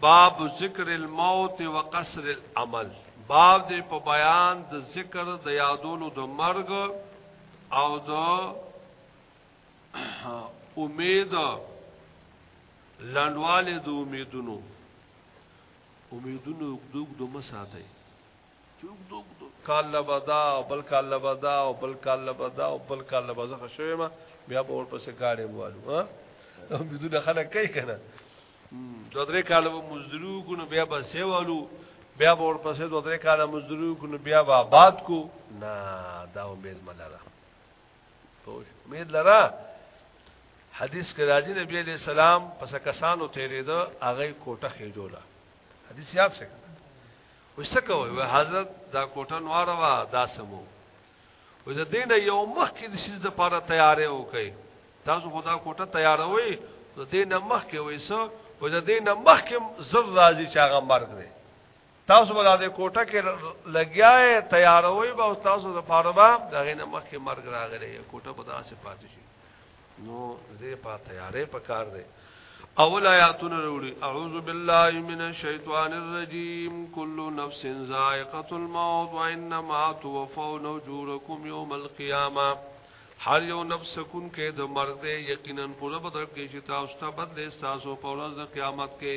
باب ذکر الموت وقصر العمل باب دې په بیان د ذکر د یادولو د مرګ او د امید لندواله د امیدونو امیدونو دوګ دو مساته چوک دوګ دو کال لبدا او بل کال لبدا او بل کال لبدا او بل کال لبدا خشوي ما بیا په اور پسې گاډي موالو ها امیدونه خلک کوي کنه دو درې کاله به مزدورو کو نو بیا به سیوالو بیا به ورپسې دو درې کاله مزدورو کو نو بیا به آباد کو نه دا امید ملاره پوه امید لره حدیث کې راځي نبی علیہ السلام پس کسانو تیرې ده هغه کوټه خېجوله حدیث یاد څه وسکه وي حضرت دا کوټه نواره وا داسمو و زه دینه یو مخ کې د شیز د پاره تیارې وکي تاسو خدا کوټه تیاروي زه دینه مخ کې وې سو و زه دینه مخ کې زر راځي چې هغه مرګ دی تاسو به د کوټه کې لګیاي تیاروي به تاسو د پاره به دغه نه مخ کې مرګ راغلی کوټه به داسې پاتې شي نو زه په تیارې په کار دی اول آیاتونه وروړي اعوذ بالله من الشیطان الرجیم کل نفس ذائقه الموت وانما توفون اجورکم یوم القیامه هر یو نفس سکون کې د مرګ دی یقینا پوره بدل کې چې تاسو ته بدلې تاسو په ورځ د قیامت کې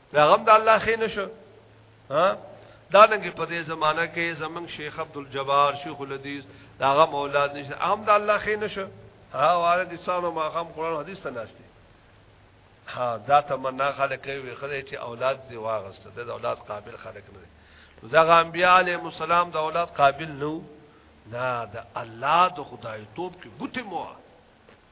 دا غم د الله خې نشو ها دا نن کې په دې زمانہ کې زمنګ شیخ عبد الجبار شیخ الحدیث دا غم اولاد نشته هم د الله خې نشو ها واره د څانو ما غم قران حدیث ته ناشته ها دا تمنا خلک وي خدای چې اولاد دی واغسته د اولاد قابل خلک نه دي دا غم بیا علی مسالم د اولاد قابل نو نه د الله د خدای توپ کې ګوتې مو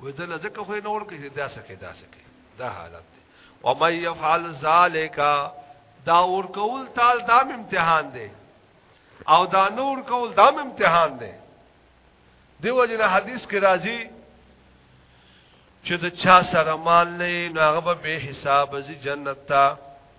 وې دل ځکه خو نه ورکه دا سکه دا سکه دا حالت دی او مې يفعل ذالک دا ور کول تال دام امتحان دی او دا نور کول دام امتحان دی دیو جن حدیث کې راځي چې د چا سره مال نه نو هغه به حساب زی جنت ته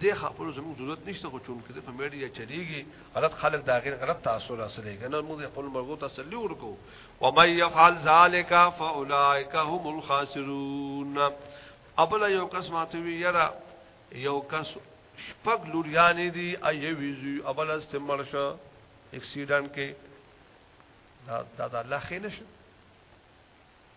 دې خبرو زموږ ضرورت نشته خو چون کې په میډیا چلیږي غلط خلک دا غیر غلط تاثر اصلي کنه موږ خپل مرغو تسلی ورکو و مې يفعل ذلك فاولائک هم الخاسرون ابل یو کس ماته وی یرا یو کس شپږ لوریانې دي اي ویزو ابل استعمال شو اکسیډنټ کې دا دا الله خینه شو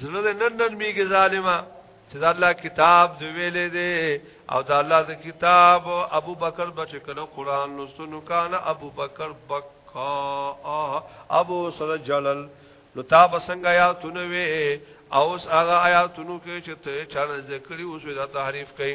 زړه دې نن نن میږي ظالما چې دا الله کتاب دی ویلې دی او دا الله د کتاب ابو بکر بچ کله قران لوستنو کان ابو بکر بکا ابو سر جلل نو تا بسنګ آیاتونه وی او اس هغه آیاتونو کې چې ته چا ذکر اوس دا تحریف کړي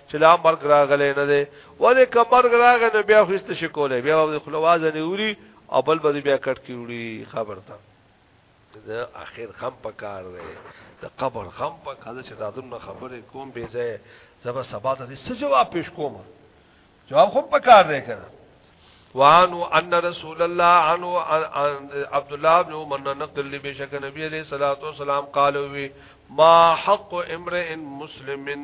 چې لا مرګ راغلی نه دی ولې که مرګ راغی نو بیا خو هیڅ شي کولی بیا به خلواز نه وړي او بل به بیا کټ کې وړي خبر ده دا اخر خم پکار دی د قبر خم پکار چې دا دنه خبرې کوم به ځای زبر سبا ته څه جواب پیش کوم جواب خو پکار دی کنه وانو ان رسول الله عنو عبد الله بن عمر نقل بشک نبی علیہ الصلوۃ والسلام قالو ما حق امرئ مسلمن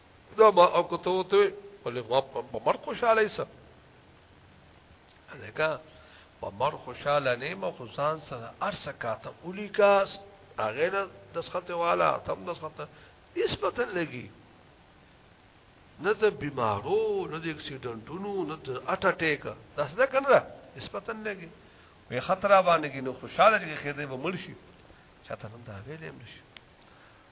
دا ما او کو ته ته ولې ما په مر خوشاله سم لکه په مر خوشاله نه ما خو ځان سره ارسه کاته اولی کا هغه نه دسخته والا تم دسخته اس پته لګي نه ته بیمارو نه د اکسیډنټونو نه ته اټ اټیک داس نه کنه اس پته لګي وی خطر باندې کې نو خوشاله کې خېده به مړ شي چاته نن دا ویلې مړ شي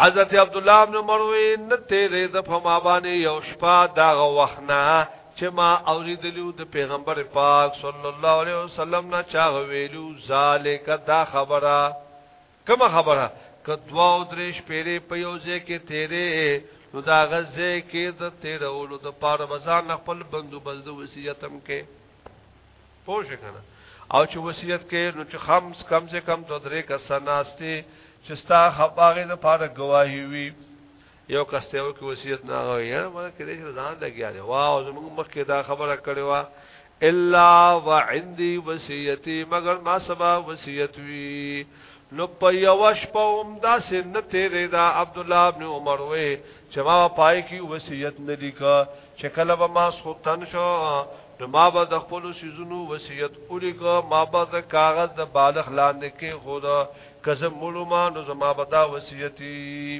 حضرت عبد الله بن عمر وی نه تیرې د فما باندې یو شپه دا وخنا چې ما اوریدلو د پیغمبر پاک صلی الله علیه وسلم نه چا ویلو ذالک دا خبره کوم خبره کدوا او درش پیرې په یو ځای کې تیرې نو دا غزه کې د تیرولو د پاره بازار خپل بندوبست وصیتم کې پوه شئ کنه او چې وصیت کې نو چې خمس کم سے کم دو درې کسان ناشته چې ستا خبره د پاره گواهی وي یو کسته یو کې وصیت نه غوي یاره مله کې دې ځان لګیا دی واو زموږ مخ کې دا خبره کړې وا الا وعندي وصیتي مگر ما سبا وصیت وی نو په یوش په هم دا سن تیرې دا عبد الله ابن عمر وې چې ما پای کې وصیت نه لیکا چې کله به ما سخو تن شو نو ما به د خپل سيزونو وصیت ولیکو ما به د کاغذ د بالغ لاندې کې خود کزه مولما نو زما به دا وصیتي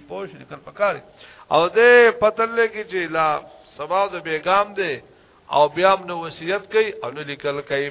پوښ لیکل پکار او دې پتل کې چې لا سبا د بیګام دې او بیا نو وصیت کوي او نو لیکل کوي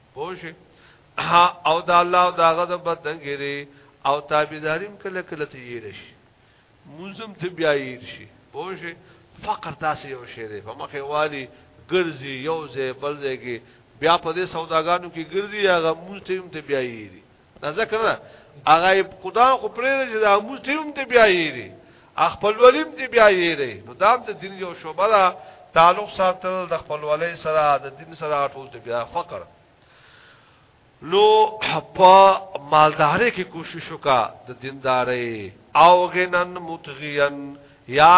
پوش او دا الله او دا غد بدنګری او تابعداریم کله کله ته یې رشي موزم ته بیا یې شي پوش فقر تاسو یو شی دی په مخه والی ګرځي یو ځای بل ځای کې بیا په دې سوداګانو کې ګرځي هغه موږ ته هم ته بیا یې دا ذکر نه هغه خدا خو پرې چې دا موږ ته هم ته بیا یې دي خپل ولیم ته بیا یې دي نو دا د دین یو شوبه ده تعلق ساتل د خپل ولې سره د دین سره ټول ته بیا فقر نو په مالداري کې کوشش وکا د دینداري او غنن متغین یا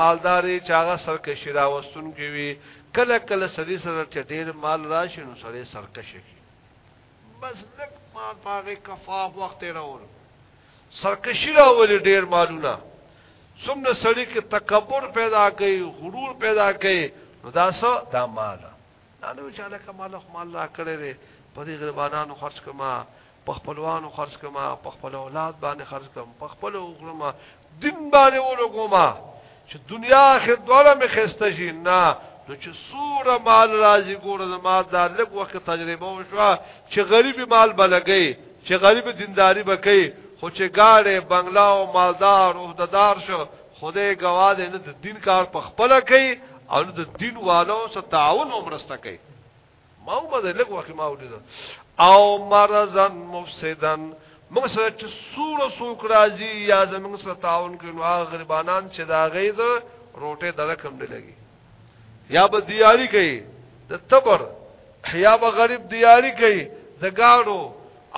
مالداري چې هغه سرکشي راوستون کوي کله کله سړي سره چې ډېر مال راشي نو سړي سرکشي بس لک ما پاغه کفاف وخت راول سرکشی راول ډیر مالونه څومره سړی کې تکبر پیدا کوي غرور پیدا کوي نو دا څه دا مال دا نو چې له کمال خو مال را کړی دی په دې غریبانو خرج کما په خپلوانو خرج کما په خپل اولاد باندې خرج کما په خپل وګړما دین باندې ولګوما چې دنیا اخر دوړه مې خسته شي نه نو چې سوره مال راځي ګوره د مال دا لږ وخت تجربه وشو چې غریب مال بلګي چې غریب دینداری بکې خو چې گاړې بنگلا او مالدار او ددار شو خدای گواه نه د دین کار په خپل کوي او د دین والو سره تعاون او مرسته کوي ما هم د لګ وخت ما ولید او مرزن مفسدن موږ سره چې سوره سوک راځي یا زموږ سره تعاون کوي نو هغه غریبانان چې دا غي د روټه د رقم نه لګي یا به دیاری کوي د تبر یا به غریب دیاری کوي د گاړو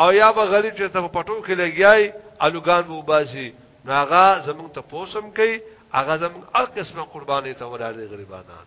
او یا به غریب چې ته پټو کې لګیای الوګان وو باسي ناغا زمونږ ته پوسم کوي هغه زمونږ هر قسمه قرباني ته ولاړ غریبانان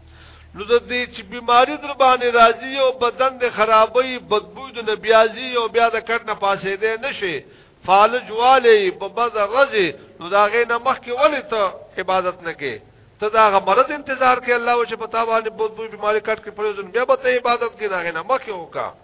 نو د دې چې بیماری در باندې راځي او بدن د خرابې بدبوی د نبیازي او بیا د کټ نه پاسې دې نشي فالج والي په بد رزي نو دا غې نه مخ کې ولې ته عبادت نه کې ته دا غ مرض انتظار کې الله او چې پتا باندې بدبوی بیماری کټ کې پرېزون بیا به ته عبادت کې دا غې نه مخ کې وکا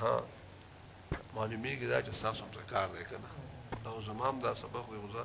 ها معلومیږي دا چې تاسو څه کار دی کنه او زمام دا سبق وي غوځه